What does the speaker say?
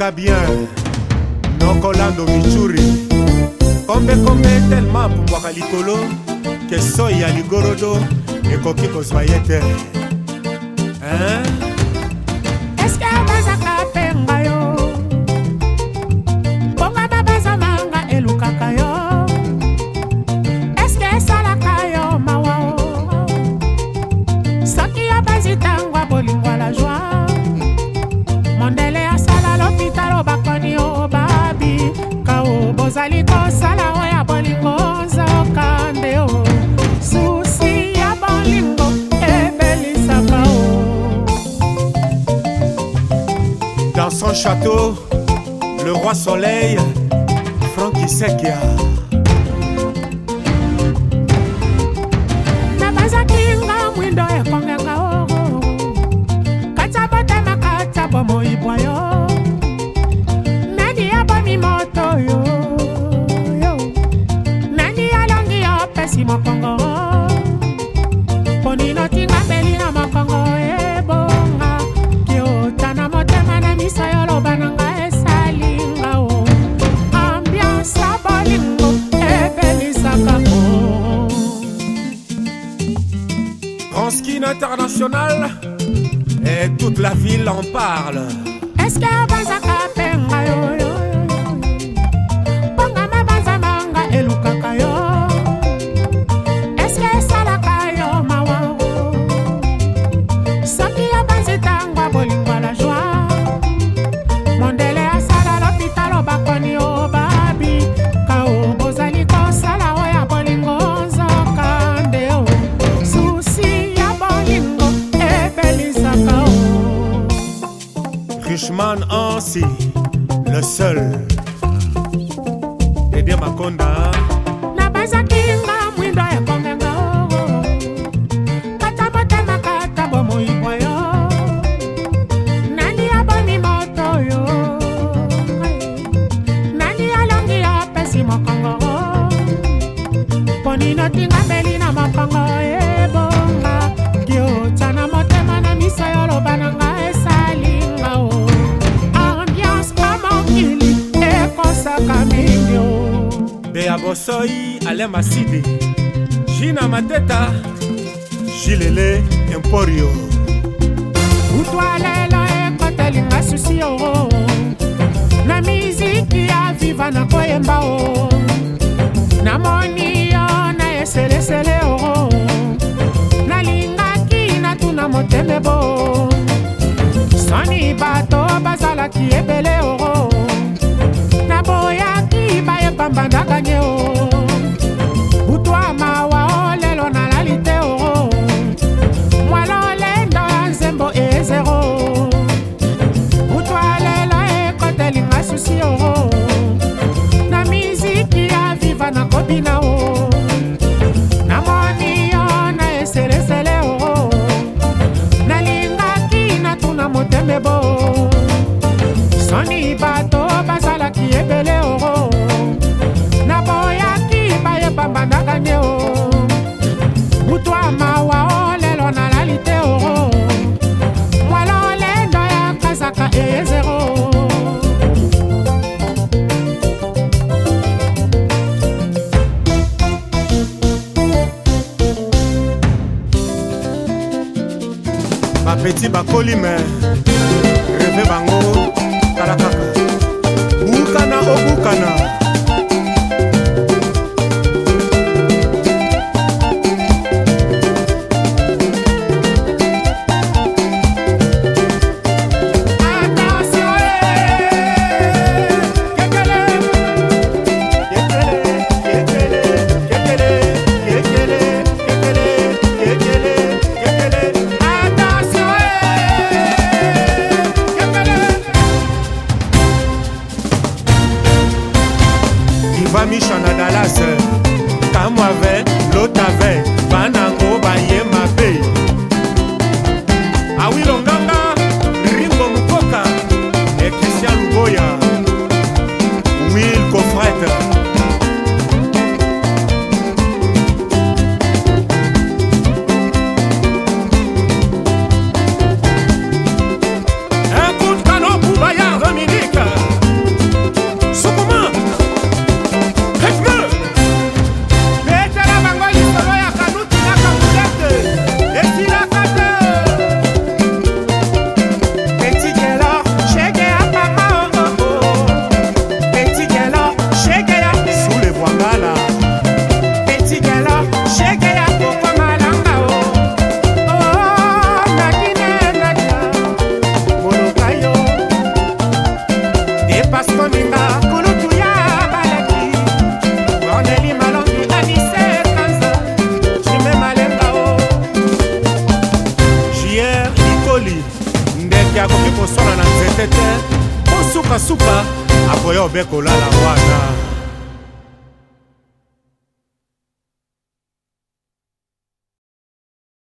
waka bien nokolando michuri kombekombe telema apumbwaka likolo ke soi ya ligorodo ekoki kozwa ye te hein? château, le roi soleil, Francky Sekia. En skin international, et toute la ville en parle. Cushman Ansi, le seul. Dédé eh Makonda. Nabazaki nga mwindo ya kongenga owo. Kata motema kata bomo ipoyo. Nani abomi moto yo. Nani alongi apesi mokongo. Poni notinga mbeli na mokongo ye. Eh? ya bosoi ale maside jina mateta jilele emporio utwalela ekotelinga susi o na miziki ya viva na koyemba o namoni yo na eselesele o nalingaki natuna moteme bo soni bato bazalaki ebele o bandaka nye o butu amawa o lelo nalali te o mwala olendo ya nzembo ezero butu alelo ekotelinga susi o na miziki ya viva nakobina o namoni yo na eselesele o nalingaki natuna motemebo soni bato apeti bakoli me reve bango tala kaka amo a ver akoki kosala na nzete te kosukasuka akoya obekolala wana